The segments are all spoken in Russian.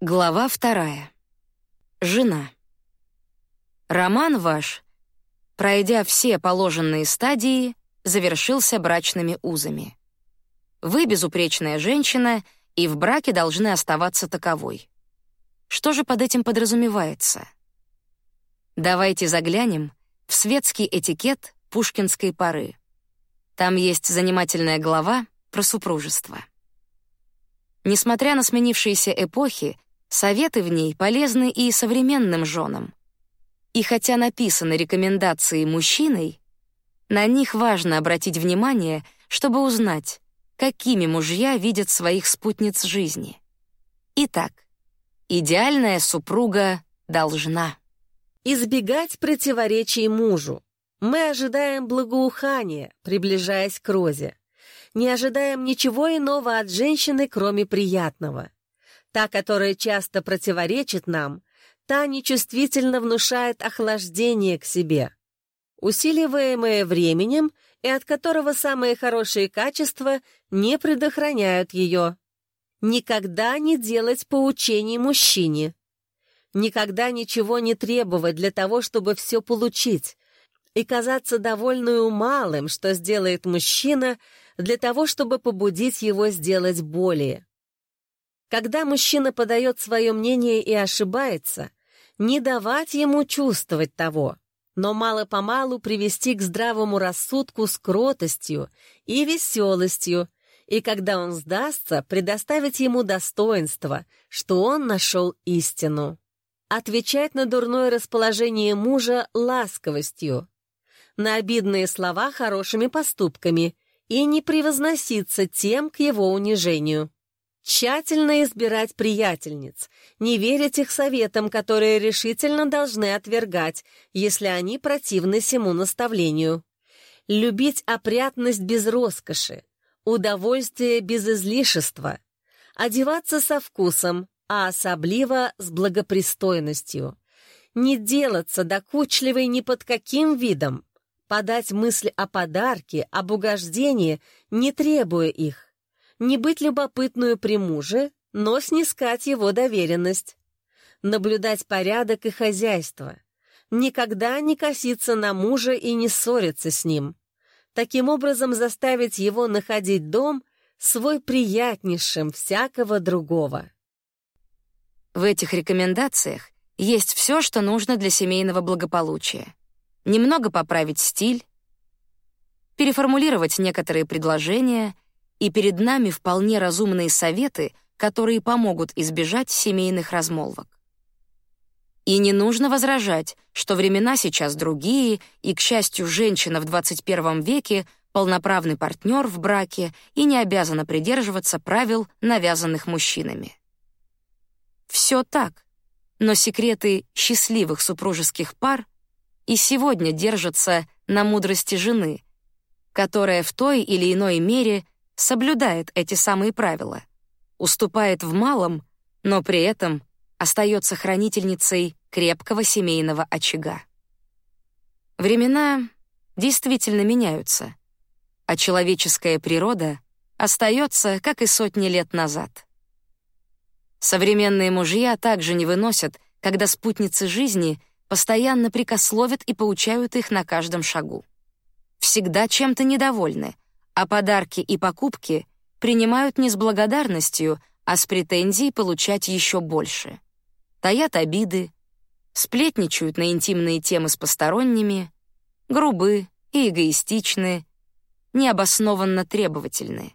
Глава вторая. Жена. Роман ваш, пройдя все положенные стадии, завершился брачными узами. Вы безупречная женщина и в браке должны оставаться таковой. Что же под этим подразумевается? Давайте заглянем в светский этикет пушкинской поры. Там есть занимательная глава про супружество. Несмотря на сменившиеся эпохи, советы в ней полезны и современным женам. И хотя написаны рекомендации мужчиной, на них важно обратить внимание, чтобы узнать, какими мужья видят своих спутниц жизни. Итак, идеальная супруга должна избегать противоречий мужу. Мы ожидаем благоухания, приближаясь к розе. Не ожидаем ничего иного от женщины, кроме приятного. Та, которая часто противоречит нам, та нечувствительно внушает охлаждение к себе. Усиливаемое временем и от которого самые хорошие качества не предохраняют ее. Никогда не делать поучений мужчине. Никогда ничего не требовать для того, чтобы все получить, и казаться довольную малым, что сделает мужчина, для того, чтобы побудить его сделать более. Когда мужчина подает свое мнение и ошибается, не давать ему чувствовать того, но мало-помалу привести к здравому рассудку с кротостью и веселостью, и когда он сдастся, предоставить ему достоинство, что он нашел истину. Отвечать на дурное расположение мужа ласковостью, на обидные слова хорошими поступками и не превозноситься тем к его унижению. Тщательно избирать приятельниц, не верить их советам, которые решительно должны отвергать, если они противны всему наставлению. Любить опрятность без роскоши, удовольствие без излишества, одеваться со вкусом, а особливо с благопристойностью. Не делаться докучливой ни под каким видом, подать мысль о подарке, об угождении, не требуя их не быть любопытную при муже, но снискать его доверенность, наблюдать порядок и хозяйство, никогда не коситься на мужа и не ссориться с ним, таким образом заставить его находить дом свой приятнейшим всякого другого. В этих рекомендациях есть все, что нужно для семейного благополучия. Немного поправить стиль, переформулировать некоторые предложения — и перед нами вполне разумные советы, которые помогут избежать семейных размолвок. И не нужно возражать, что времена сейчас другие, и, к счастью, женщина в 21 веке полноправный партнер в браке и не обязана придерживаться правил, навязанных мужчинами. Все так, но секреты счастливых супружеских пар и сегодня держатся на мудрости жены, которая в той или иной мере соблюдает эти самые правила, уступает в малом, но при этом остается хранительницей крепкого семейного очага. Времена действительно меняются, а человеческая природа остается, как и сотни лет назад. Современные мужья также не выносят, когда спутницы жизни постоянно прикословят и поучают их на каждом шагу. Всегда чем-то недовольны — а подарки и покупки принимают не с благодарностью, а с претензией получать еще больше. Таят обиды, сплетничают на интимные темы с посторонними, грубы и эгоистичны, необоснованно требовательны.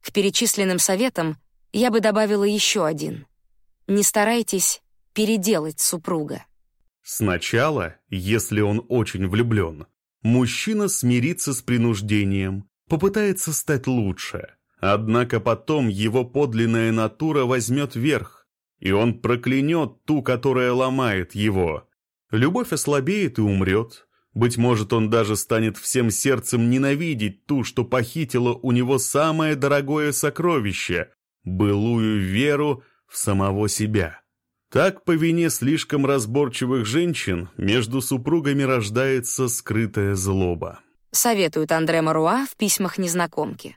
К перечисленным советам я бы добавила еще один. Не старайтесь переделать супруга. Сначала, если он очень влюблен, Мужчина смирится с принуждением, попытается стать лучше. Однако потом его подлинная натура возьмет верх, и он проклянет ту, которая ломает его. Любовь ослабеет и умрет. Быть может, он даже станет всем сердцем ненавидеть ту, что похитила у него самое дорогое сокровище — былую веру в самого себя. Так, по вине слишком разборчивых женщин, между супругами рождается скрытая злоба. Советует Андре Маруа в письмах незнакомки.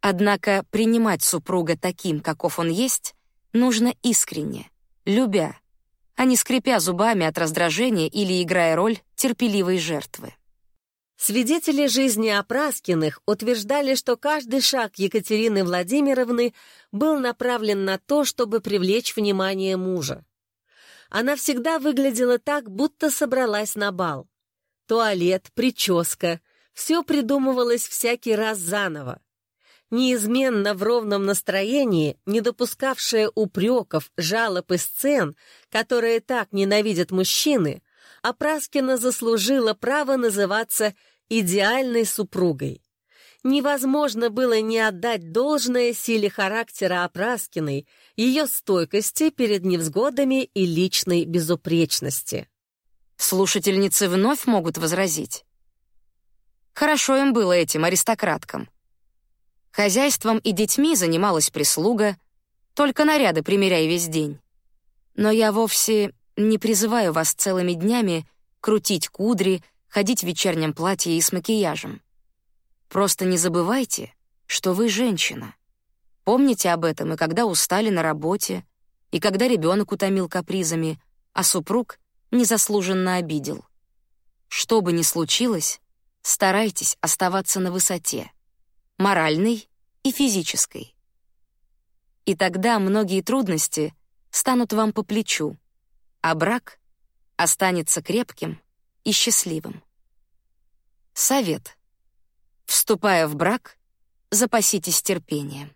Однако принимать супруга таким, каков он есть, нужно искренне, любя, а не скрипя зубами от раздражения или играя роль терпеливой жертвы. Свидетели жизни Опраскиных утверждали, что каждый шаг Екатерины Владимировны был направлен на то, чтобы привлечь внимание мужа. Она всегда выглядела так, будто собралась на бал. Туалет, прическа — все придумывалось всякий раз заново. Неизменно в ровном настроении, не допускавшая упреков, жалоб и сцен, которые так ненавидят мужчины, Опраскина заслужила право называться идеальной супругой. Невозможно было не отдать должное силе характера Опраскиной, ее стойкости перед невзгодами и личной безупречности. Слушательницы вновь могут возразить. Хорошо им было этим аристократкам. Хозяйством и детьми занималась прислуга, только наряды примеряй весь день. Но я вовсе не призываю вас целыми днями крутить кудри, ходить в вечернем платье и с макияжем. Просто не забывайте, что вы женщина. Помните об этом и когда устали на работе, и когда ребенок утомил капризами, а супруг незаслуженно обидел. Что бы ни случилось, старайтесь оставаться на высоте, моральной и физической. И тогда многие трудности станут вам по плечу, а брак останется крепким и счастливым. Совет. Вступая в брак, запаситесь терпением.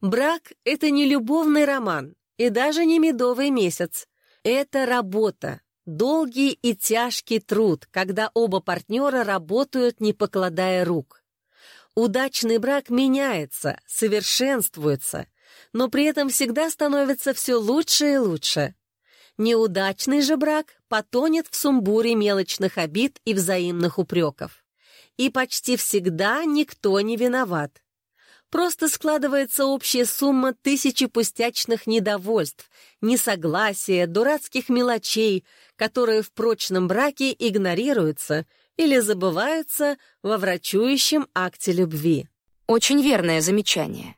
Брак — это не любовный роман и даже не медовый месяц. Это работа, долгий и тяжкий труд, когда оба партнера работают, не покладая рук. Удачный брак меняется, совершенствуется, но при этом всегда становится все лучше и лучше. Неудачный же брак потонет в сумбуре мелочных обид и взаимных упреков. И почти всегда никто не виноват. Просто складывается общая сумма тысячи пустячных недовольств, несогласия, дурацких мелочей, которые в прочном браке игнорируются или забываются во врачующем акте любви. Очень верное замечание.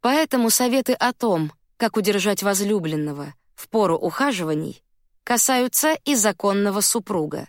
Поэтому советы о том, как удержать возлюбленного — в пору ухаживаний касаются и законного супруга.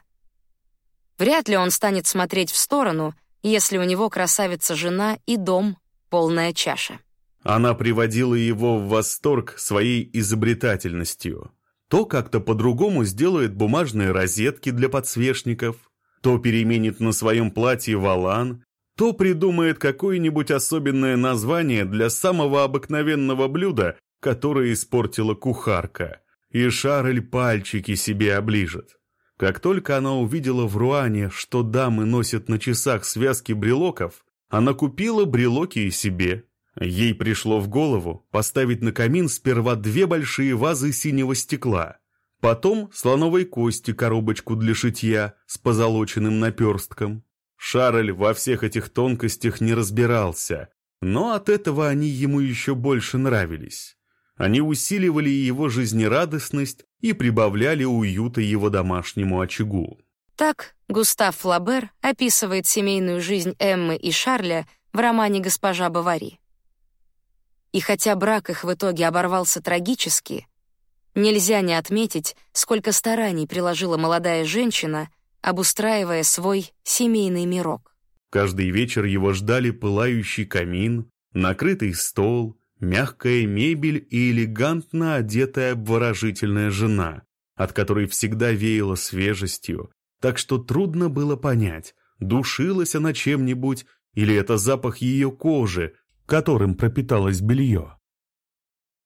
Вряд ли он станет смотреть в сторону, если у него красавица жена и дом, полная чаша. Она приводила его в восторг своей изобретательностью. То как-то по-другому сделает бумажные розетки для подсвечников, то переменит на своем платье валан, то придумает какое-нибудь особенное название для самого обыкновенного блюда, которое испортила кухарка, и Шарль пальчики себе оближет. Как только она увидела в Руане, что дамы носят на часах связки брелоков, она купила брелоки и себе. Ей пришло в голову поставить на камин сперва две большие вазы синего стекла, потом слоновой кости коробочку для шитья с позолоченным наперстком. Шарль во всех этих тонкостях не разбирался, но от этого они ему еще больше нравились. Они усиливали его жизнерадостность и прибавляли уюта его домашнему очагу. Так Густав Флабер описывает семейную жизнь Эммы и Шарля в романе «Госпожа Бавари». И хотя брак их в итоге оборвался трагически, нельзя не отметить, сколько стараний приложила молодая женщина, обустраивая свой семейный мирок. Каждый вечер его ждали пылающий камин, накрытый стол, мягкая мебель и элегантно одетая обворожительная жена, от которой всегда веяло свежестью, так что трудно было понять, душилась она чем-нибудь или это запах ее кожи, которым пропиталось белье.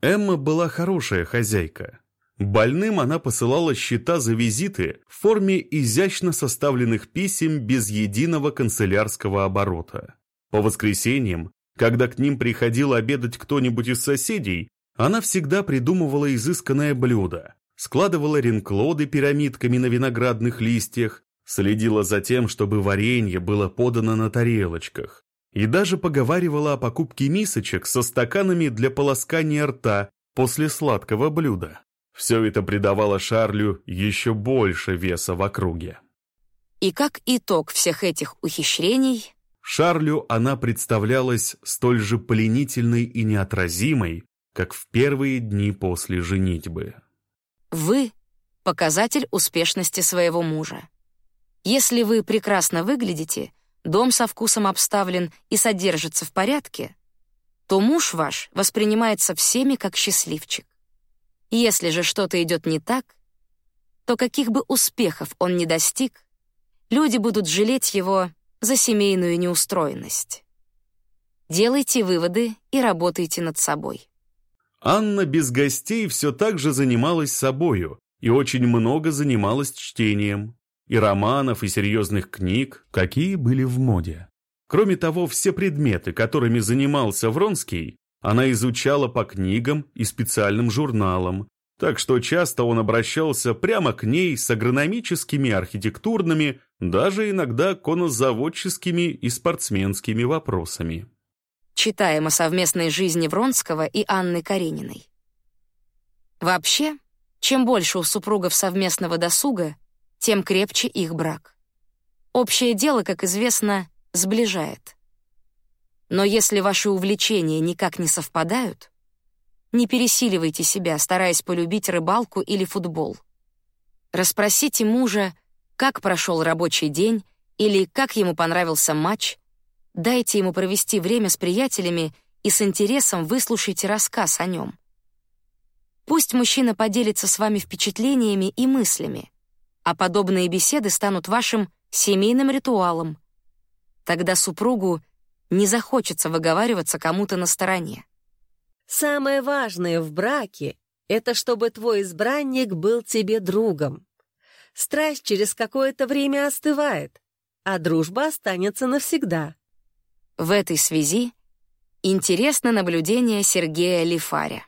Эмма была хорошая хозяйка. Больным она посылала счета за визиты в форме изящно составленных писем без единого канцелярского оборота. По воскресеньям когда к ним приходил обедать кто-нибудь из соседей, она всегда придумывала изысканное блюдо, складывала ренклоды пирамидками на виноградных листьях, следила за тем, чтобы варенье было подано на тарелочках, и даже поговаривала о покупке мисочек со стаканами для полоскания рта после сладкого блюда. Все это придавало Шарлю еще больше веса в округе. И как итог всех этих ухищрений, Шарлю она представлялась столь же пленительной и неотразимой, как в первые дни после женитьбы. Вы — показатель успешности своего мужа. Если вы прекрасно выглядите, дом со вкусом обставлен и содержится в порядке, то муж ваш воспринимается всеми как счастливчик. Если же что-то идет не так, то каких бы успехов он ни достиг, люди будут жалеть его за семейную неустроенность. Делайте выводы и работайте над собой. Анна без гостей все так же занималась собою и очень много занималась чтением. И романов, и серьезных книг, какие были в моде. Кроме того, все предметы, которыми занимался Вронский, она изучала по книгам и специальным журналам, так что часто он обращался прямо к ней с агрономическими, архитектурными, даже иногда конозаводческими и спортсменскими вопросами. Читаем о совместной жизни Вронского и Анны Карениной. Вообще, чем больше у супругов совместного досуга, тем крепче их брак. Общее дело, как известно, сближает. Но если ваши увлечения никак не совпадают, не пересиливайте себя, стараясь полюбить рыбалку или футбол. Расспросите мужа, как прошел рабочий день или как ему понравился матч. Дайте ему провести время с приятелями и с интересом выслушайте рассказ о нем. Пусть мужчина поделится с вами впечатлениями и мыслями, а подобные беседы станут вашим семейным ритуалом. Тогда супругу не захочется выговариваться кому-то на стороне. Самое важное в браке — это чтобы твой избранник был тебе другом. Страсть через какое-то время остывает, а дружба останется навсегда. В этой связи интересно наблюдение Сергея Лифаря.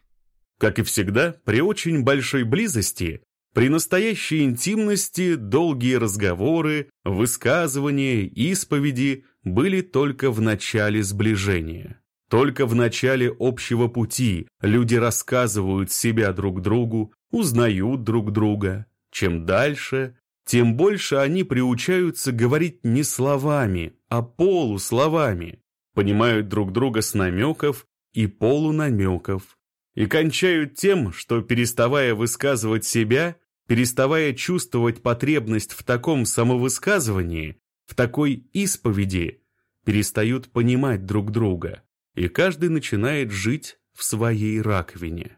Как и всегда, при очень большой близости, при настоящей интимности долгие разговоры, высказывания, исповеди были только в начале сближения. Только в начале общего пути люди рассказывают себя друг другу, узнают друг друга. Чем дальше, тем больше они приучаются говорить не словами, а полусловами, понимают друг друга с намеков и полунамеков, и кончают тем, что, переставая высказывать себя, переставая чувствовать потребность в таком самовысказывании, в такой исповеди, перестают понимать друг друга и каждый начинает жить в своей раковине.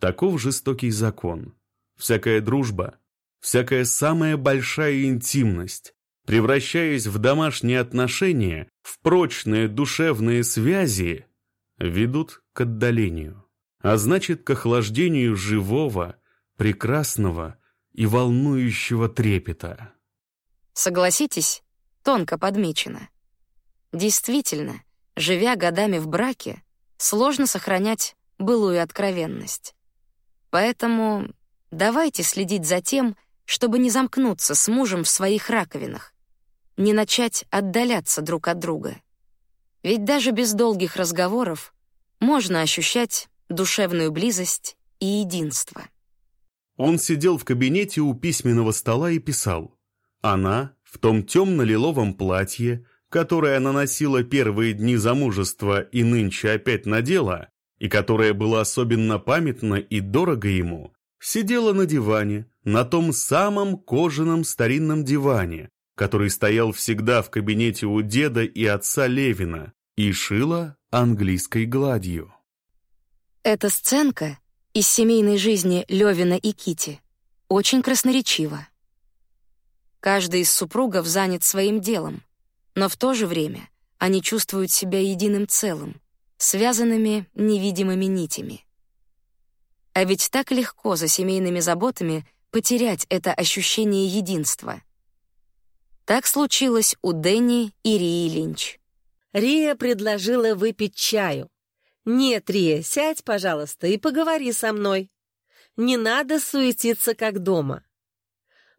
Таков жестокий закон. Всякая дружба, всякая самая большая интимность, превращаясь в домашние отношения, в прочные душевные связи, ведут к отдалению, а значит к охлаждению живого, прекрасного и волнующего трепета. Согласитесь, тонко подмечено. Действительно, Живя годами в браке, сложно сохранять былую откровенность. Поэтому давайте следить за тем, чтобы не замкнуться с мужем в своих раковинах, не начать отдаляться друг от друга. Ведь даже без долгих разговоров можно ощущать душевную близость и единство. Он сидел в кабинете у письменного стола и писал. Она в том темно-лиловом платье, которое она носила первые дни замужества и нынче опять надела, и которое было особенно памятно и дорого ему, сидела на диване, на том самом кожаном старинном диване, который стоял всегда в кабинете у деда и отца Левина, и шила английской гладью. Эта сценка из семейной жизни Левина и Кити очень красноречива. Каждый из супругов занят своим делом, но в то же время они чувствуют себя единым целым, связанными невидимыми нитями. А ведь так легко за семейными заботами потерять это ощущение единства. Так случилось у Дэнни и Рии Линч. Рия предложила выпить чаю. «Нет, Рия, сядь, пожалуйста, и поговори со мной. Не надо суетиться, как дома».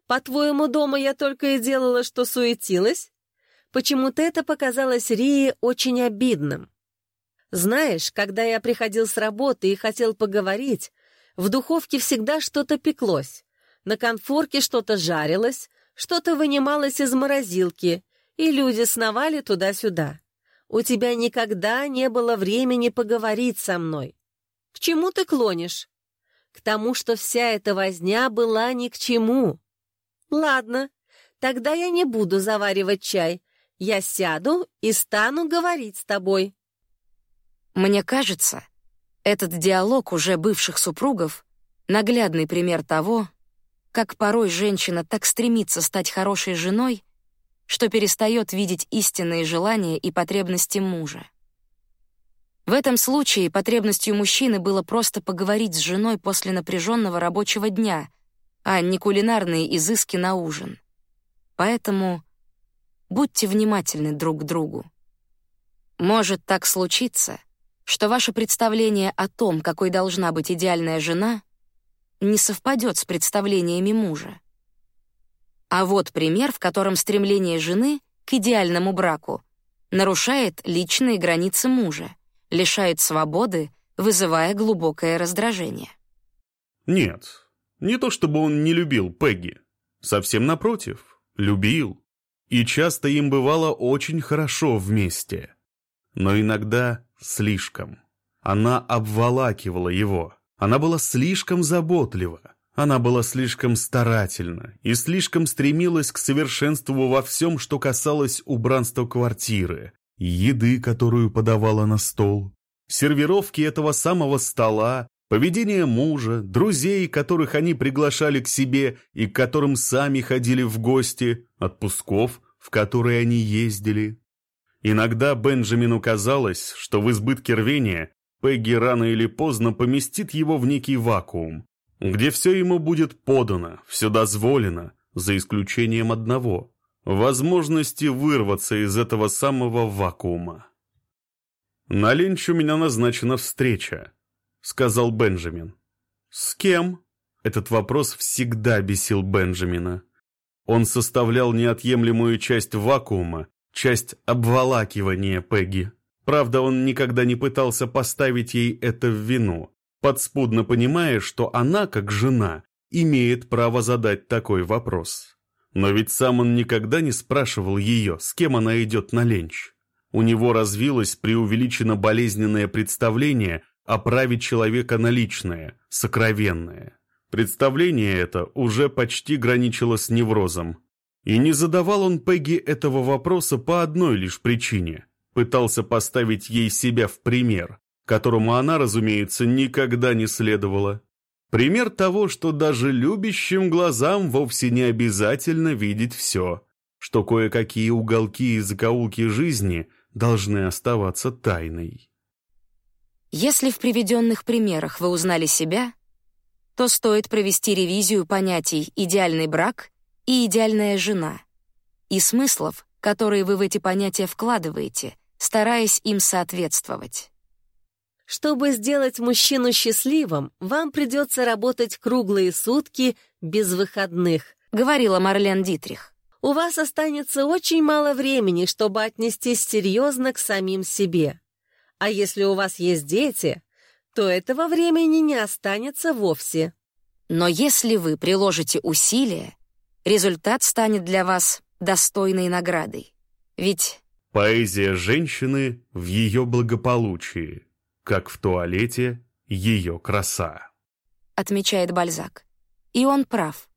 «По-твоему, дома я только и делала, что суетилась?» Почему-то это показалось Рии очень обидным. Знаешь, когда я приходил с работы и хотел поговорить, в духовке всегда что-то пеклось, на конфорке что-то жарилось, что-то вынималось из морозилки, и люди сновали туда-сюда. У тебя никогда не было времени поговорить со мной. К чему ты клонишь? К тому, что вся эта возня была ни к чему. Ладно, тогда я не буду заваривать чай. Я сяду и стану говорить с тобой. Мне кажется, этот диалог уже бывших супругов — наглядный пример того, как порой женщина так стремится стать хорошей женой, что перестает видеть истинные желания и потребности мужа. В этом случае потребностью мужчины было просто поговорить с женой после напряженного рабочего дня, а не кулинарные изыски на ужин. Поэтому будьте внимательны друг к другу. Может так случиться, что ваше представление о том, какой должна быть идеальная жена, не совпадет с представлениями мужа. А вот пример, в котором стремление жены к идеальному браку нарушает личные границы мужа лишает свободы, вызывая глубокое раздражение. Нет, не то чтобы он не любил Пегги. Совсем напротив, любил. И часто им бывало очень хорошо вместе. Но иногда слишком. Она обволакивала его. Она была слишком заботлива. Она была слишком старательна и слишком стремилась к совершенству во всем, что касалось убранства квартиры, еды, которую подавала на стол, сервировки этого самого стола, поведение мужа, друзей, которых они приглашали к себе и к которым сами ходили в гости, отпусков, в которые они ездили. Иногда Бенджамину казалось, что в избытке рвения Пегги рано или поздно поместит его в некий вакуум, где все ему будет подано, все дозволено, за исключением одного возможности вырваться из этого самого вакуума. «На ленч у меня назначена встреча», — сказал Бенджамин. «С кем?» Этот вопрос всегда бесил Бенджамина. Он составлял неотъемлемую часть вакуума, часть обволакивания Пегги. Правда, он никогда не пытался поставить ей это в вину, подспудно понимая, что она, как жена, имеет право задать такой вопрос. Но ведь сам он никогда не спрашивал ее, с кем она идет на ленч. У него развилось преувеличенно болезненное представление о праве человека на личное, сокровенное. Представление это уже почти граничило с неврозом. И не задавал он Пегги этого вопроса по одной лишь причине. Пытался поставить ей себя в пример, которому она, разумеется, никогда не следовала. Пример того, что даже любящим глазам вовсе не обязательно видеть все, что кое-какие уголки и закоулки жизни должны оставаться тайной. Если в приведенных примерах вы узнали себя, то стоит провести ревизию понятий «идеальный брак» и «идеальная жена» и смыслов, которые вы в эти понятия вкладываете, стараясь им соответствовать. Чтобы сделать мужчину счастливым, вам придется работать круглые сутки без выходных», — говорила Марлен Дитрих. «У вас останется очень мало времени, чтобы отнестись серьезно к самим себе. А если у вас есть дети, то этого времени не останется вовсе». Но если вы приложите усилия, результат станет для вас достойной наградой. Ведь... Поэзия женщины в ее благополучии как в туалете ее краса. Отмечает Бальзак. И он прав.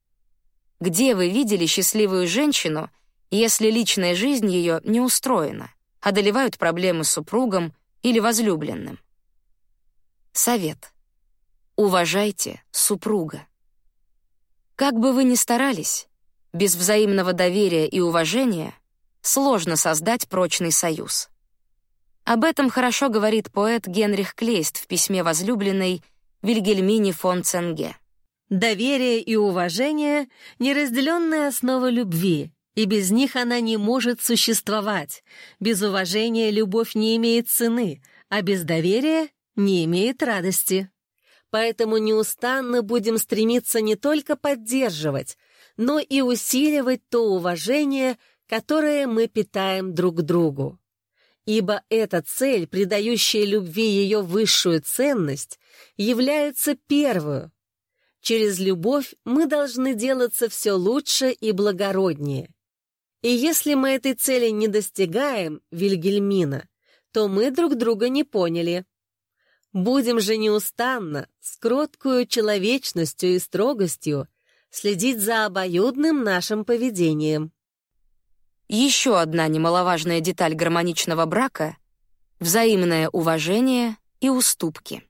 Где вы видели счастливую женщину, если личная жизнь ее не устроена, одолевают проблемы с супругом или возлюбленным? Совет. Уважайте супруга. Как бы вы ни старались, без взаимного доверия и уважения сложно создать прочный союз. Об этом хорошо говорит поэт Генрих Клейст в письме возлюбленной Вильгельмине фон Ценге. «Доверие и уважение — неразделенная основа любви, и без них она не может существовать. Без уважения любовь не имеет цены, а без доверия не имеет радости. Поэтому неустанно будем стремиться не только поддерживать, но и усиливать то уважение, которое мы питаем друг другу ибо эта цель, придающая любви ее высшую ценность, является первую. Через любовь мы должны делаться все лучше и благороднее. И если мы этой цели не достигаем, Вильгельмина, то мы друг друга не поняли. Будем же неустанно, с кроткую человечностью и строгостью, следить за обоюдным нашим поведением. Еще одна немаловажная деталь гармоничного брака — взаимное уважение и уступки.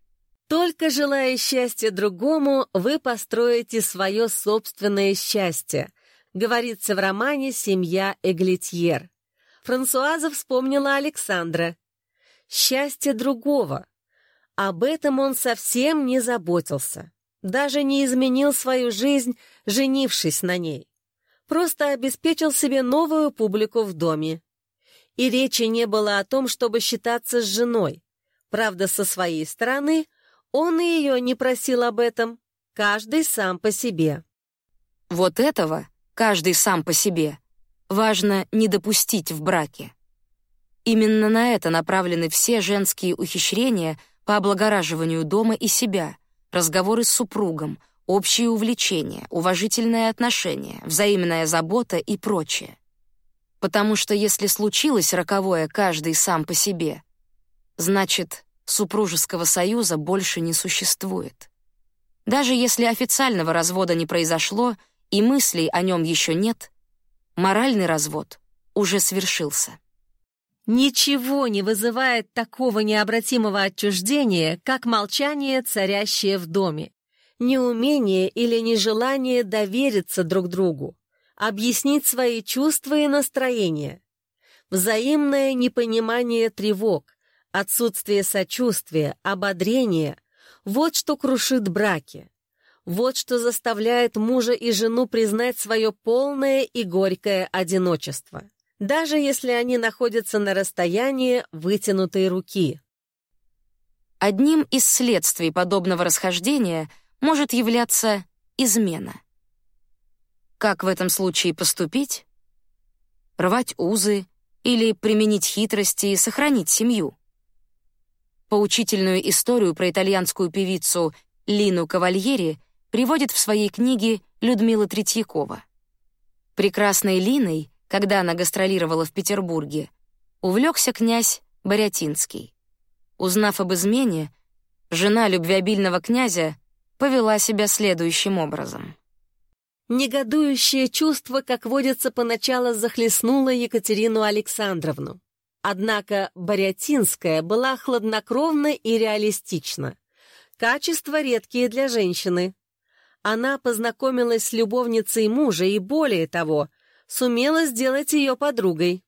Только желая счастья другому, вы построите свое собственное счастье, говорится в романе «Семья Эглитьер». Франсуаза вспомнила Александра. Счастье другого. Об этом он совсем не заботился. Даже не изменил свою жизнь, женившись на ней. Просто обеспечил себе новую публику в доме. И речи не было о том, чтобы считаться с женой. Правда, со своей стороны он и ее не просил об этом. Каждый сам по себе. Вот этого, каждый сам по себе, важно не допустить в браке. Именно на это направлены все женские ухищрения по облагораживанию дома и себя, разговоры с супругом, общие увлечения, уважительное отношение, взаимная забота и прочее. Потому что если случилось роковое каждый сам по себе, значит, супружеского союза больше не существует. Даже если официального развода не произошло и мыслей о нем еще нет, моральный развод уже свершился. Ничего не вызывает такого необратимого отчуждения, как молчание, царящее в доме. Неумение или нежелание довериться друг другу, объяснить свои чувства и настроения. Взаимное непонимание тревог, отсутствие сочувствия, ободрения — вот что крушит браки. Вот что заставляет мужа и жену признать свое полное и горькое одиночество даже если они находятся на расстоянии вытянутой руки. Одним из следствий подобного расхождения может являться измена. Как в этом случае поступить? Рвать узы или применить хитрости и сохранить семью? Поучительную историю про итальянскую певицу Лину Кавальери приводит в своей книге Людмила Третьякова. Прекрасной Линой когда она гастролировала в Петербурге, увлекся князь Борятинский. Узнав об измене, жена любвеобильного князя повела себя следующим образом. Негодующее чувство, как водится, поначалу захлестнуло Екатерину Александровну. Однако Борятинская была хладнокровна и реалистична. Качества редкие для женщины. Она познакомилась с любовницей мужа и, более того, сумела сделать ее подругой.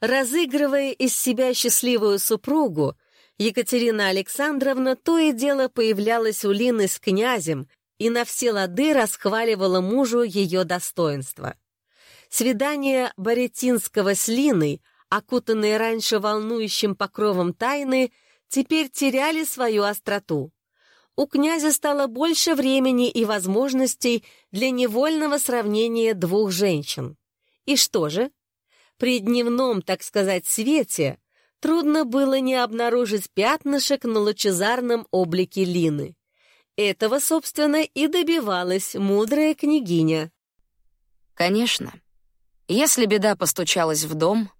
Разыгрывая из себя счастливую супругу, Екатерина Александровна то и дело появлялась у Лины с князем и на все лады расхваливала мужу ее достоинства. Свидание Боретинского с Линой, окутанные раньше волнующим покровом тайны, теперь теряли свою остроту у князя стало больше времени и возможностей для невольного сравнения двух женщин. И что же? При дневном, так сказать, свете трудно было не обнаружить пятнышек на лучезарном облике Лины. Этого, собственно, и добивалась мудрая княгиня. Конечно, если беда постучалась в дом,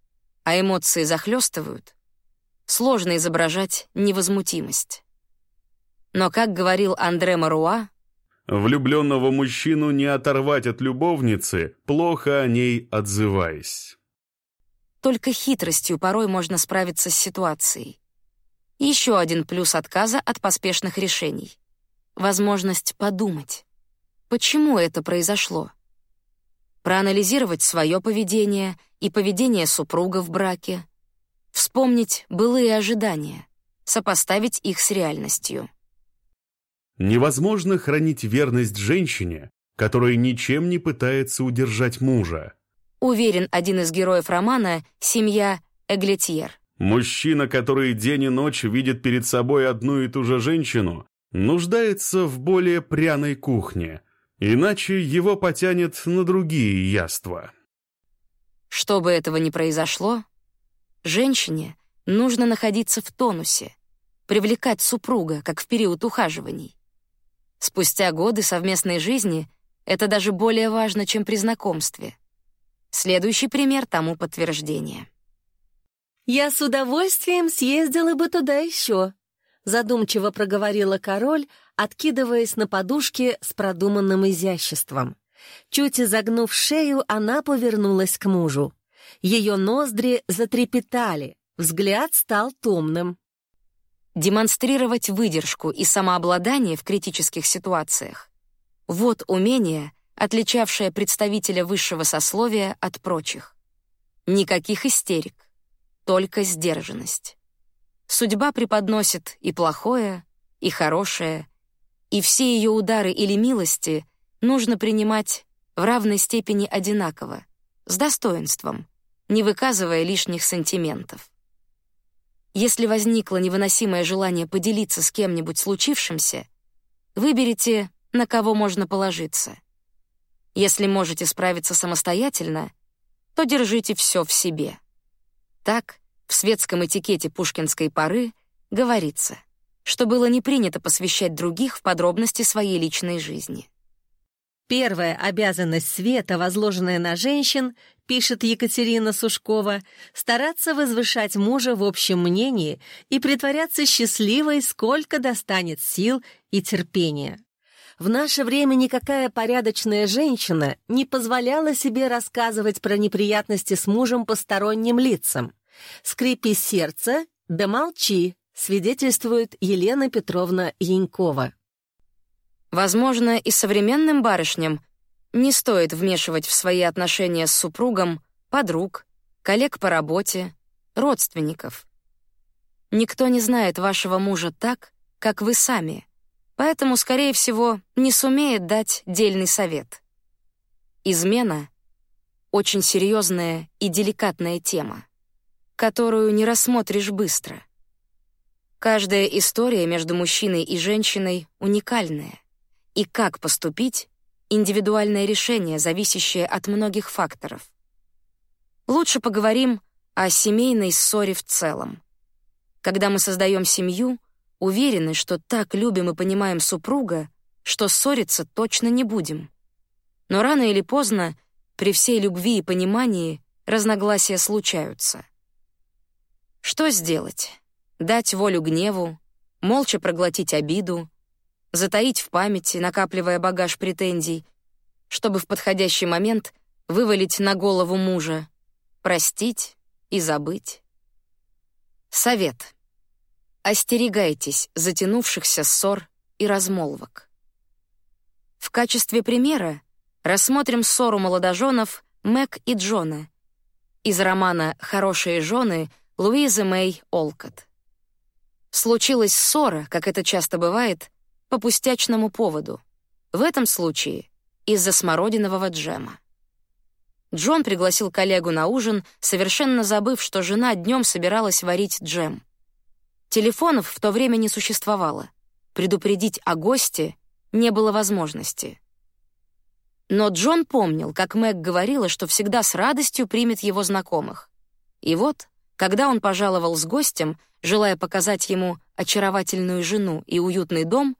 а эмоции захлестывают, сложно изображать невозмутимость. Но, как говорил Андре Маруа, «Влюбленного мужчину не оторвать от любовницы, плохо о ней отзываясь». Только хитростью порой можно справиться с ситуацией. Еще один плюс отказа от поспешных решений. Возможность подумать. Почему это произошло? Проанализировать свое поведение и поведение супруга в браке. Вспомнить былые ожидания, сопоставить их с реальностью. Невозможно хранить верность женщине, которая ничем не пытается удержать мужа. Уверен один из героев романа «Семья Эглетьер». Мужчина, который день и ночь видит перед собой одну и ту же женщину, нуждается в более пряной кухне, иначе его потянет на другие яства. Чтобы этого не произошло, женщине нужно находиться в тонусе, привлекать супруга, как в период ухаживаний. Спустя годы совместной жизни это даже более важно, чем при знакомстве. Следующий пример тому подтверждение. «Я с удовольствием съездила бы туда еще. задумчиво проговорила король, откидываясь на подушке с продуманным изяществом. Чуть изогнув шею, она повернулась к мужу. Ее ноздри затрепетали, взгляд стал томным. Демонстрировать выдержку и самообладание в критических ситуациях — вот умение, отличавшее представителя высшего сословия от прочих. Никаких истерик, только сдержанность. Судьба преподносит и плохое, и хорошее, и все ее удары или милости нужно принимать в равной степени одинаково, с достоинством, не выказывая лишних сантиментов. Если возникло невыносимое желание поделиться с кем-нибудь случившимся, выберите, на кого можно положиться. Если можете справиться самостоятельно, то держите все в себе. Так, в светском этикете пушкинской поры говорится, что было не принято посвящать других в подробности своей личной жизни. Первая обязанность света, возложенная на женщин, пишет Екатерина Сушкова, стараться возвышать мужа в общем мнении и притворяться счастливой, сколько достанет сил и терпения. В наше время никакая порядочная женщина не позволяла себе рассказывать про неприятности с мужем посторонним лицам. «Скрипи сердце, да молчи», свидетельствует Елена Петровна Янькова. Возможно, и современным барышням не стоит вмешивать в свои отношения с супругом подруг, коллег по работе, родственников. Никто не знает вашего мужа так, как вы сами, поэтому, скорее всего, не сумеет дать дельный совет. Измена — очень серьезная и деликатная тема, которую не рассмотришь быстро. Каждая история между мужчиной и женщиной уникальная — и как поступить — индивидуальное решение, зависящее от многих факторов. Лучше поговорим о семейной ссоре в целом. Когда мы создаем семью, уверены, что так любим и понимаем супруга, что ссориться точно не будем. Но рано или поздно, при всей любви и понимании, разногласия случаются. Что сделать? Дать волю гневу, молча проглотить обиду, затаить в памяти, накапливая багаж претензий, чтобы в подходящий момент вывалить на голову мужа, простить и забыть. Совет. Остерегайтесь затянувшихся ссор и размолвок. В качестве примера рассмотрим ссору молодоженов Мэг и Джона из романа «Хорошие жены» Луизы Мэй Олкот. Случилась ссора, как это часто бывает, по пустячному поводу. В этом случае из-за смородинового джема. Джон пригласил коллегу на ужин, совершенно забыв, что жена днем собиралась варить джем. Телефонов в то время не существовало. Предупредить о госте не было возможности. Но Джон помнил, как Мэг говорила, что всегда с радостью примет его знакомых. И вот, когда он пожаловал с гостем, желая показать ему очаровательную жену и уютный дом,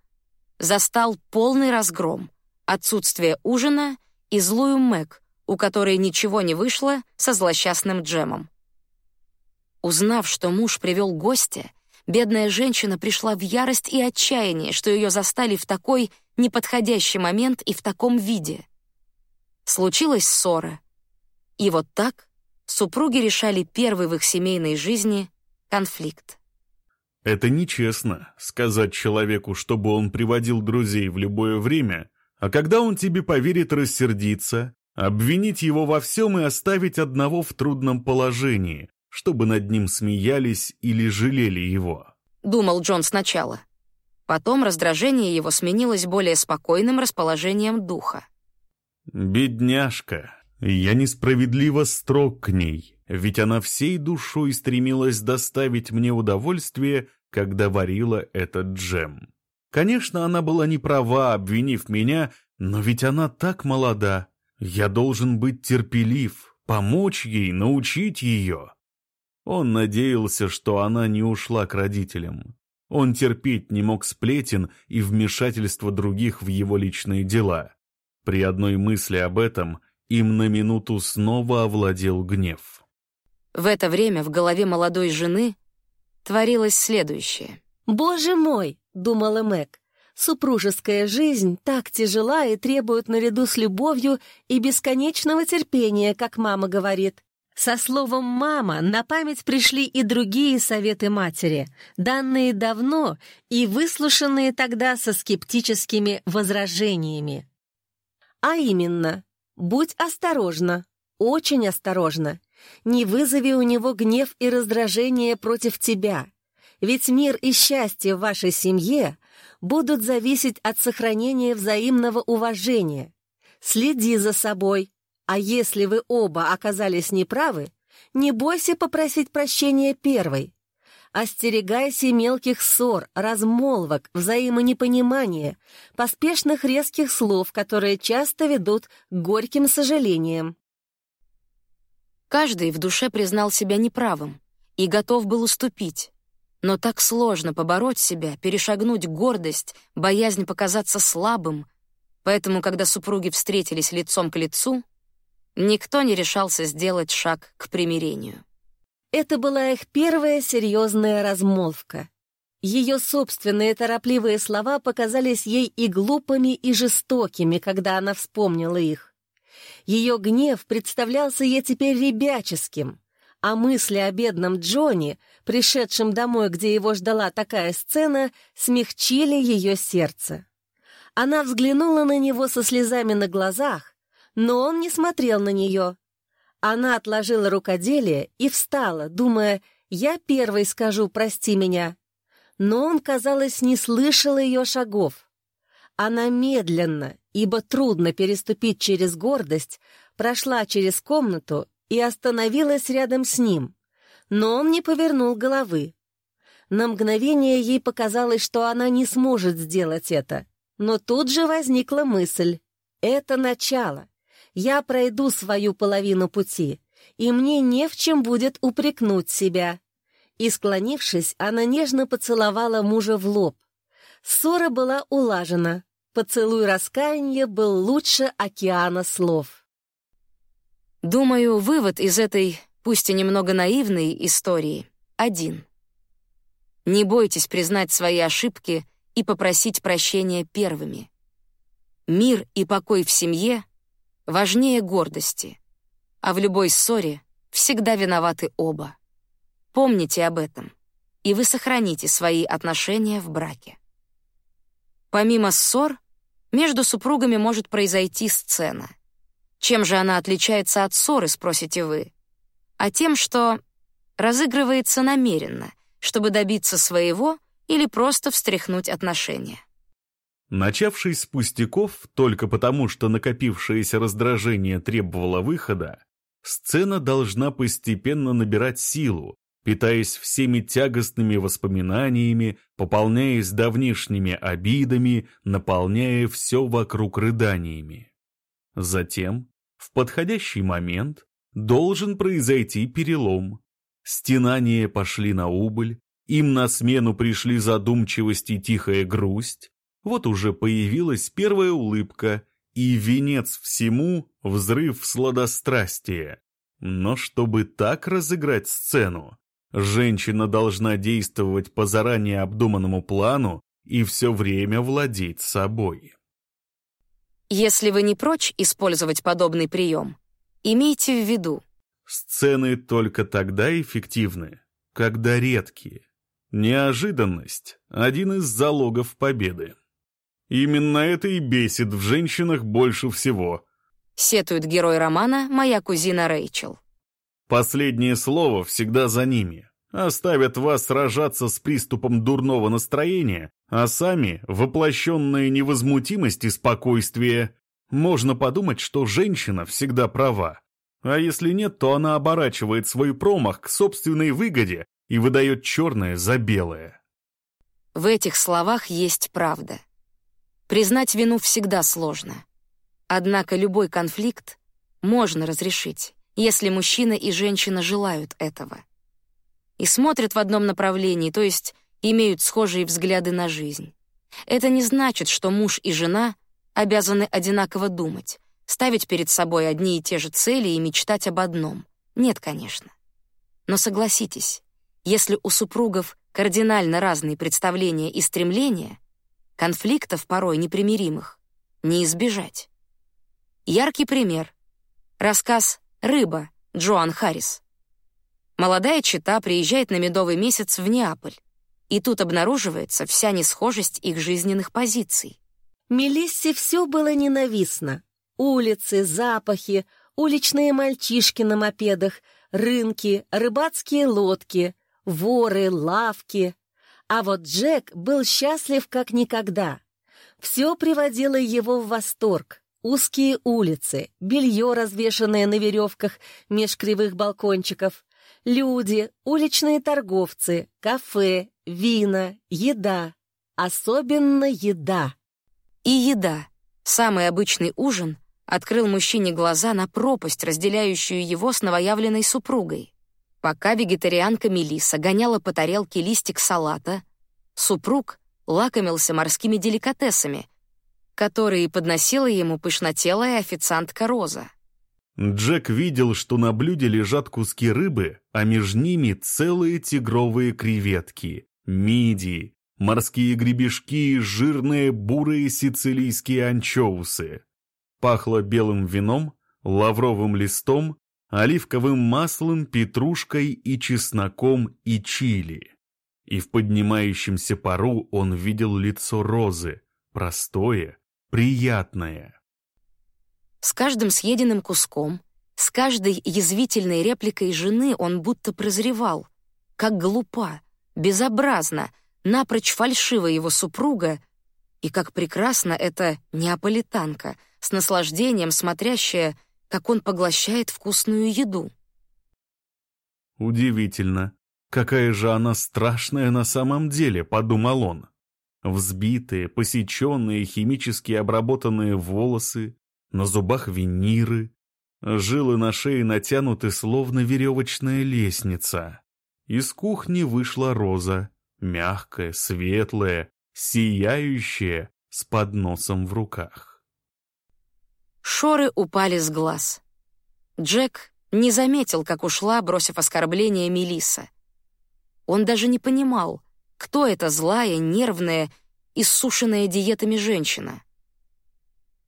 застал полный разгром, отсутствие ужина и злую Мэг, у которой ничего не вышло со злосчастным джемом. Узнав, что муж привел гостя, бедная женщина пришла в ярость и отчаяние, что ее застали в такой неподходящий момент и в таком виде. Случилась ссора. И вот так супруги решали первый в их семейной жизни конфликт. Это нечестно — сказать человеку, чтобы он приводил друзей в любое время, а когда он тебе поверит рассердиться, обвинить его во всем и оставить одного в трудном положении, чтобы над ним смеялись или жалели его. Думал Джон сначала. Потом раздражение его сменилось более спокойным расположением духа. «Бедняжка, я несправедливо строг к ней, ведь она всей душой стремилась доставить мне удовольствие, когда варила этот джем. Конечно, она была не права, обвинив меня, но ведь она так молода. Я должен быть терпелив, помочь ей, научить ее. Он надеялся, что она не ушла к родителям. Он терпеть не мог сплетен и вмешательства других в его личные дела. При одной мысли об этом им на минуту снова овладел гнев. В это время в голове молодой жены творилось следующее. «Боже мой!» — думала Мэг. «Супружеская жизнь так тяжела и требует наряду с любовью и бесконечного терпения, как мама говорит. Со словом «мама» на память пришли и другие советы матери, данные давно и выслушанные тогда со скептическими возражениями. А именно, будь осторожна, очень осторожна, не вызови у него гнев и раздражение против тебя, ведь мир и счастье в вашей семье будут зависеть от сохранения взаимного уважения. Следи за собой, а если вы оба оказались неправы, не бойся попросить прощения первой. Остерегайся мелких ссор, размолвок, взаимонепонимания, поспешных резких слов, которые часто ведут к горьким сожалениям. Каждый в душе признал себя неправым и готов был уступить. Но так сложно побороть себя, перешагнуть гордость, боязнь показаться слабым. Поэтому, когда супруги встретились лицом к лицу, Никто не решался сделать шаг к примирению. Это была их первая серьезная размолвка. Ее собственные торопливые слова показались ей и глупыми, и жестокими, когда она вспомнила их. Ее гнев представлялся ей теперь ребяческим, а мысли о бедном Джонни, пришедшем домой, где его ждала такая сцена, смягчили ее сердце. Она взглянула на него со слезами на глазах, но он не смотрел на нее. Она отложила рукоделие и встала, думая, «Я первой скажу «прости меня». Но он, казалось, не слышал ее шагов. Она медленно, ибо трудно переступить через гордость, прошла через комнату и остановилась рядом с ним. Но он не повернул головы. На мгновение ей показалось, что она не сможет сделать это. Но тут же возникла мысль. Это начало я пройду свою половину пути, и мне не в чем будет упрекнуть себя». И, склонившись, она нежно поцеловала мужа в лоб. Ссора была улажена. Поцелуй раскаяния был лучше океана слов. Думаю, вывод из этой, пусть и немного наивной, истории один. Не бойтесь признать свои ошибки и попросить прощения первыми. Мир и покой в семье важнее гордости. А в любой ссоре всегда виноваты оба. Помните об этом, и вы сохраните свои отношения в браке. Помимо ссор, между супругами может произойти сцена. Чем же она отличается от ссоры, спросите вы? А тем, что разыгрывается намеренно, чтобы добиться своего или просто встряхнуть отношения. Начавшись с пустяков только потому, что накопившееся раздражение требовало выхода, сцена должна постепенно набирать силу, питаясь всеми тягостными воспоминаниями, пополняясь давнишними обидами, наполняя все вокруг рыданиями. Затем, в подходящий момент, должен произойти перелом. Стенания пошли на убыль, им на смену пришли задумчивость и тихая грусть, вот уже появилась первая улыбка, и венец всему — взрыв сладострастия. Но чтобы так разыграть сцену, женщина должна действовать по заранее обдуманному плану и все время владеть собой. Если вы не прочь использовать подобный прием, имейте в виду. Сцены только тогда эффективны, когда редкие. Неожиданность — один из залогов победы. Именно это и бесит в женщинах больше всего. Сетует герой романа «Моя кузина Рэйчел». Последнее слово всегда за ними. Оставят вас сражаться с приступом дурного настроения, а сами — воплощенные невозмутимость и спокойствие. Можно подумать, что женщина всегда права. А если нет, то она оборачивает свой промах к собственной выгоде и выдает черное за белое. В этих словах есть правда. Признать вину всегда сложно. Однако любой конфликт можно разрешить, если мужчина и женщина желают этого. И смотрят в одном направлении, то есть имеют схожие взгляды на жизнь. Это не значит, что муж и жена обязаны одинаково думать, ставить перед собой одни и те же цели и мечтать об одном. Нет, конечно. Но согласитесь, если у супругов кардинально разные представления и стремления, конфликтов порой непримиримых, не избежать. Яркий пример — рассказ «Рыба» Джоан Харрис. Молодая чита приезжает на медовый месяц в Неаполь, и тут обнаруживается вся несхожесть их жизненных позиций. Мелиссе все было ненавистно. Улицы, запахи, уличные мальчишки на мопедах, рынки, рыбацкие лодки, воры, лавки. А вот Джек был счастлив как никогда. Все приводило его в восторг. Узкие улицы, белье, развешанное на веревках меж кривых балкончиков, люди, уличные торговцы, кафе, вина, еда. Особенно еда. И еда, самый обычный ужин, открыл мужчине глаза на пропасть, разделяющую его с новоявленной супругой. Пока вегетарианка Мелиса гоняла по тарелке листик салата, супруг лакомился морскими деликатесами, которые подносила ему пышнотелая официантка Роза. Джек видел, что на блюде лежат куски рыбы, а между ними целые тигровые креветки, мидии, морские гребешки и жирные бурые сицилийские анчоусы. Пахло белым вином, лавровым листом, оливковым маслом, петрушкой и чесноком и чили. И в поднимающемся пару он видел лицо Розы, простое, приятное. С каждым съеденным куском, с каждой язвительной репликой жены он будто прозревал, как глупа, безобразна, напрочь фальшива его супруга, и как прекрасна эта неаполитанка, с наслаждением смотрящая, как он поглощает вкусную еду. Удивительно, какая же она страшная на самом деле, подумал он. Взбитые, посеченные, химически обработанные волосы, на зубах виниры, жилы на шее натянуты, словно веревочная лестница. Из кухни вышла роза, мягкая, светлая, сияющая, с подносом в руках. Шоры упали с глаз. Джек не заметил, как ушла, бросив оскорбление Мелисса. Он даже не понимал, кто эта злая, нервная, иссушенная диетами женщина.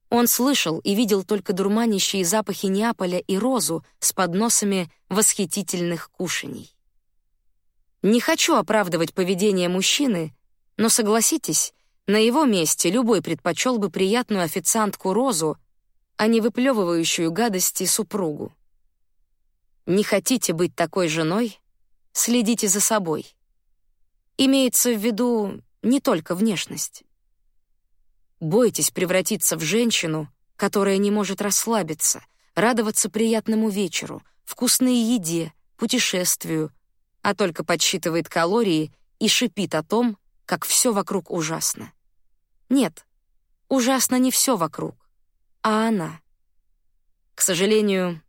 Он слышал и видел только дурманящие запахи Неаполя и розу с подносами восхитительных кушаний. Не хочу оправдывать поведение мужчины, но согласитесь, на его месте любой предпочел бы приятную официантку Розу, а не выплевывающую гадости супругу. Не хотите быть такой женой? Следите за собой. Имеется в виду не только внешность. Бойтесь превратиться в женщину, которая не может расслабиться, радоваться приятному вечеру, вкусной еде, путешествию, а только подсчитывает калории и шипит о том, как все вокруг ужасно. Нет, ужасно не все вокруг, а она. К сожалению,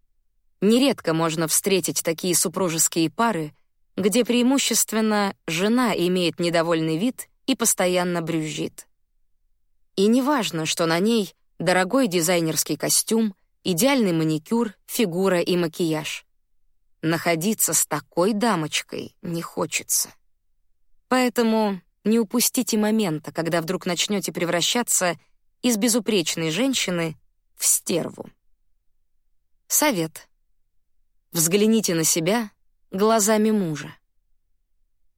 нередко можно встретить такие супружеские пары, где преимущественно жена имеет недовольный вид и постоянно брюзжит. И неважно, что на ней дорогой дизайнерский костюм, идеальный маникюр, фигура и макияж. Находиться с такой дамочкой не хочется. Поэтому не упустите момента, когда вдруг начнете превращаться из безупречной женщины в стерву. Совет. Взгляните на себя глазами мужа.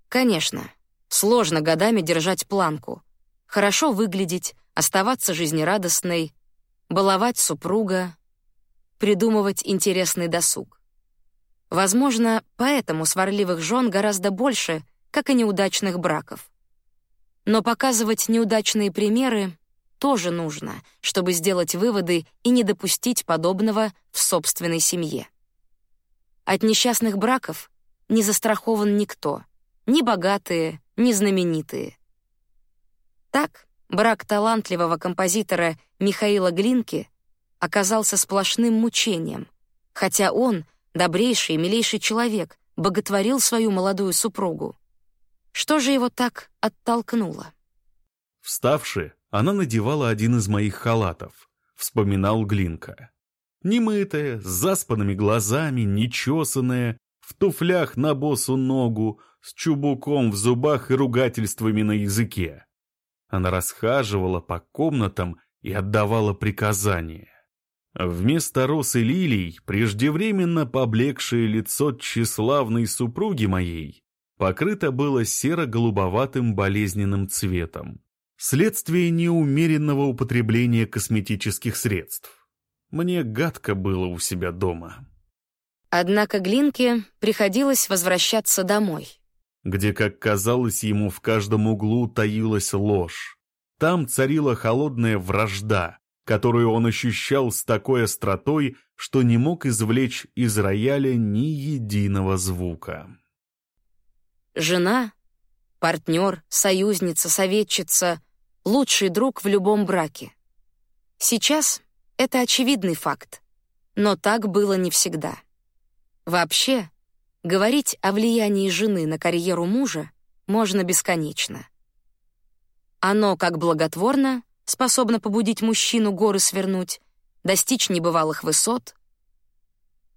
Конечно, сложно годами держать планку, хорошо выглядеть, оставаться жизнерадостной, баловать супруга, придумывать интересный досуг. Возможно, поэтому сварливых жен гораздо больше, как и неудачных браков. Но показывать неудачные примеры тоже нужно, чтобы сделать выводы и не допустить подобного в собственной семье. От несчастных браков не застрахован никто, ни богатые, ни знаменитые. Так, брак талантливого композитора Михаила Глинки оказался сплошным мучением, хотя он — добрейший и милейший человек, боготворил свою молодую супругу. Что же его так оттолкнуло? Вставши, она надевала один из моих халатов, вспоминал Глинка. Немытая, с заспанными глазами, нечесанная, в туфлях на босу ногу, с чубуком в зубах и ругательствами на языке. Она расхаживала по комнатам и отдавала приказания. Вместо роз и лилий преждевременно поблекшее лицо тщеславной супруги моей покрыто было серо-голубоватым болезненным цветом. Следствие неумеренного употребления косметических средств. Мне гадко было у себя дома. Однако Глинке приходилось возвращаться домой. Где, как казалось ему, в каждом углу таилась ложь. Там царила холодная вражда, которую он ощущал с такой остротой, что не мог извлечь из рояля ни единого звука. Жена, партнер, союзница, советчица — лучший друг в любом браке. Сейчас это очевидный факт, но так было не всегда. Вообще, говорить о влиянии жены на карьеру мужа можно бесконечно. Оно как благотворно — способна побудить мужчину горы свернуть, достичь небывалых высот,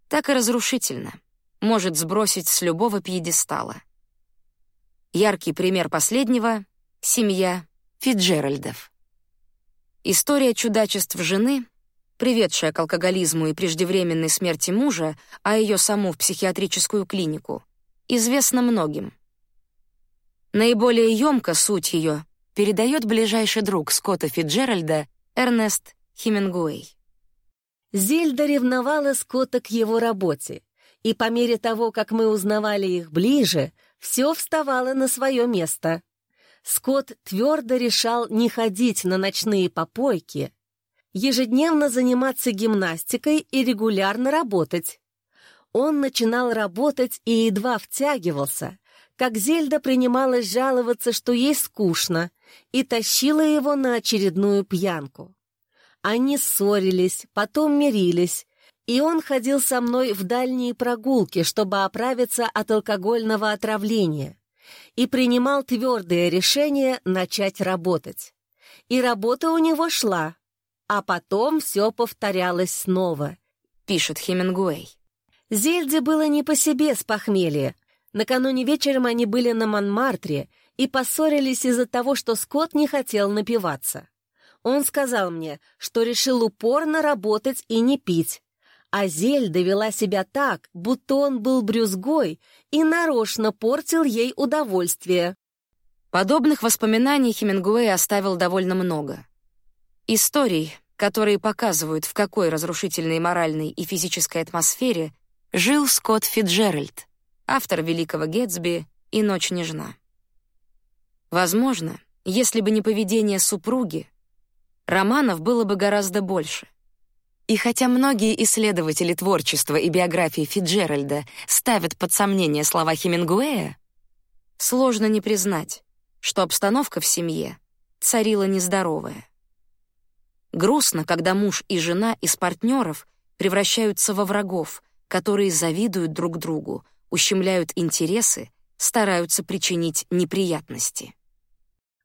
так и разрушительно, может сбросить с любого пьедестала. Яркий пример последнего — семья Фиджеральдов. История чудачеств жены, приведшая к алкоголизму и преждевременной смерти мужа, а ее саму в психиатрическую клинику, известна многим. Наиболее емко суть ее передает ближайший друг Скотта Фиджеральда Эрнест Хемингуэй. Зельда ревновала Скотта к его работе, и по мере того, как мы узнавали их ближе, все вставало на свое место. Скотт твердо решал не ходить на ночные попойки, ежедневно заниматься гимнастикой и регулярно работать. Он начинал работать и едва втягивался, как Зельда принималась жаловаться, что ей скучно, и тащила его на очередную пьянку. Они ссорились, потом мирились, и он ходил со мной в дальние прогулки, чтобы оправиться от алкогольного отравления, и принимал твердое решение начать работать. И работа у него шла, а потом все повторялось снова, пишет Хемингуэй. Зельде было не по себе с похмелья. Накануне вечером они были на Монмартре, и поссорились из-за того, что Скотт не хотел напиваться. Он сказал мне, что решил упорно работать и не пить, а Зель довела себя так, будто он был брюзгой и нарочно портил ей удовольствие. Подобных воспоминаний Хемингуэй оставил довольно много. Историй, которые показывают, в какой разрушительной моральной и физической атмосфере жил Скотт Фиджеральд, автор «Великого Гетсби» и «Ночь нежна». Возможно, если бы не поведение супруги, романов было бы гораздо больше. И хотя многие исследователи творчества и биографии Фиджеральда ставят под сомнение слова Хемингуэя, сложно не признать, что обстановка в семье царила нездоровая. Грустно, когда муж и жена из партнеров превращаются во врагов, которые завидуют друг другу, ущемляют интересы, стараются причинить неприятности.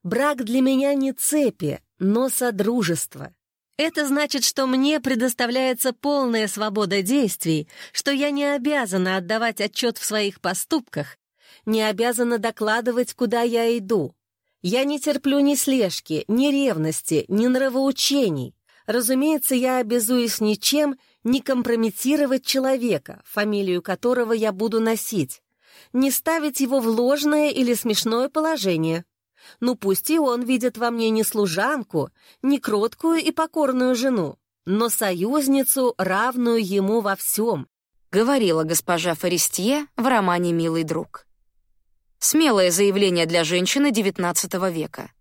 Брак для меня не цепи, но содружество. Это значит, что мне предоставляется полная свобода действий, что я не обязана отдавать отчет в своих поступках, не обязана докладывать, куда я иду. Я не терплю ни слежки, ни ревности, ни нравоучений. Разумеется, я обязуюсь ничем не компрометировать человека, фамилию которого я буду носить, не ставить его в ложное или смешное положение. Ну пусть и он видит во мне не служанку, не кроткую и покорную жену, но союзницу, равную ему во всем, говорила госпожа Форестье в романе «Милый друг». Смелое заявление для женщины XIX века.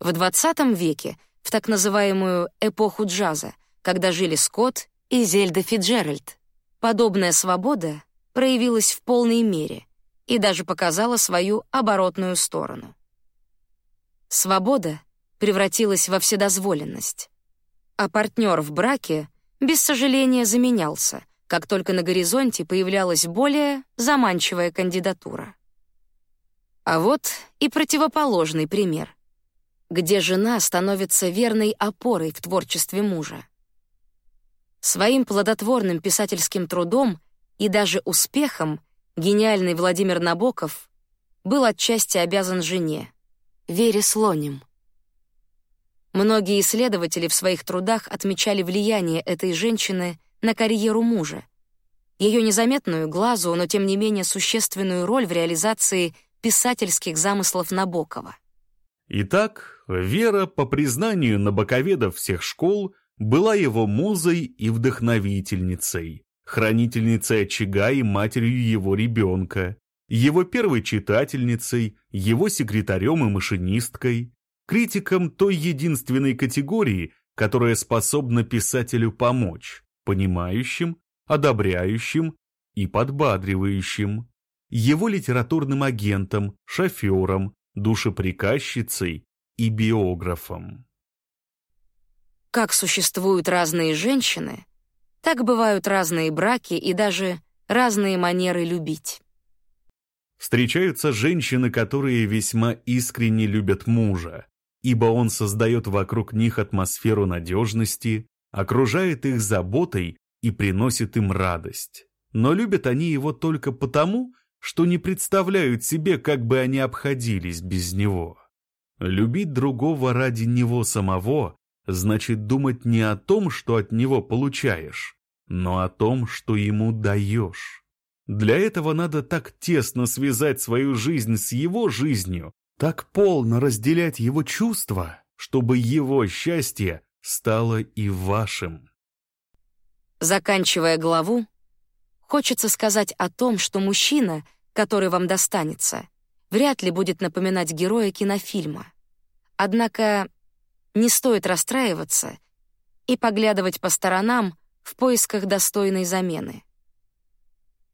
В XX веке, в так называемую эпоху джаза, когда жили Скотт и Зельда Фиджеральд, подобная свобода проявилась в полной мере и даже показала свою оборотную сторону. Свобода превратилась во вседозволенность. А партнер в браке без сожаления заменялся, как только на горизонте появлялась более заманчивая кандидатура. А вот и противоположный пример, где жена становится верной опорой в творчестве мужа. Своим плодотворным писательским трудом и даже успехом гениальный Владимир Набоков был отчасти обязан жене, Вере Слоним. Многие исследователи в своих трудах отмечали влияние этой женщины на карьеру мужа, ее незаметную глазу, но тем не менее существенную роль в реализации писательских замыслов Набокова. Итак, Вера, по признанию набоковедов всех школ, была его музой и вдохновительницей, хранительницей очага и матерью его ребенка, его первой читательницей, его секретарем и машинисткой, критиком той единственной категории, которая способна писателю помочь, понимающим, одобряющим и подбадривающим, его литературным агентом, шофером, душеприказчицей и биографом. Как существуют разные женщины, так бывают разные браки и даже разные манеры любить. Встречаются женщины, которые весьма искренне любят мужа, ибо он создает вокруг них атмосферу надежности, окружает их заботой и приносит им радость. Но любят они его только потому, что не представляют себе, как бы они обходились без него. Любить другого ради него самого значит думать не о том, что от него получаешь, но о том, что ему даешь. Для этого надо так тесно связать свою жизнь с его жизнью, так полно разделять его чувства, чтобы его счастье стало и вашим. Заканчивая главу, хочется сказать о том, что мужчина, который вам достанется, вряд ли будет напоминать героя кинофильма. Однако не стоит расстраиваться и поглядывать по сторонам в поисках достойной замены.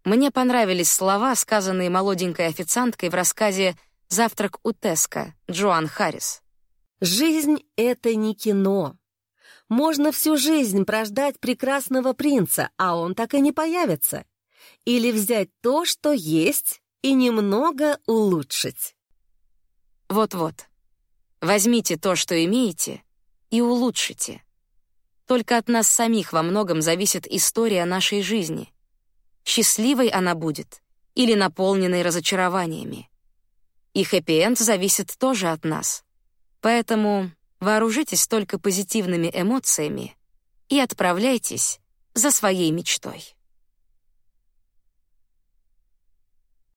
Мне понравились слова, сказанные молоденькой официанткой в рассказе «Завтрак у Теска» Джоан Харрис. «Жизнь — это не кино. Можно всю жизнь прождать прекрасного принца, а он так и не появится. Или взять то, что есть, и немного улучшить». Вот-вот. Возьмите то, что имеете, и улучшите. Только от нас самих во многом зависит история нашей жизни. Счастливой она будет или наполненной разочарованиями. И хэппи-энд зависит тоже от нас. Поэтому вооружитесь только позитивными эмоциями и отправляйтесь за своей мечтой.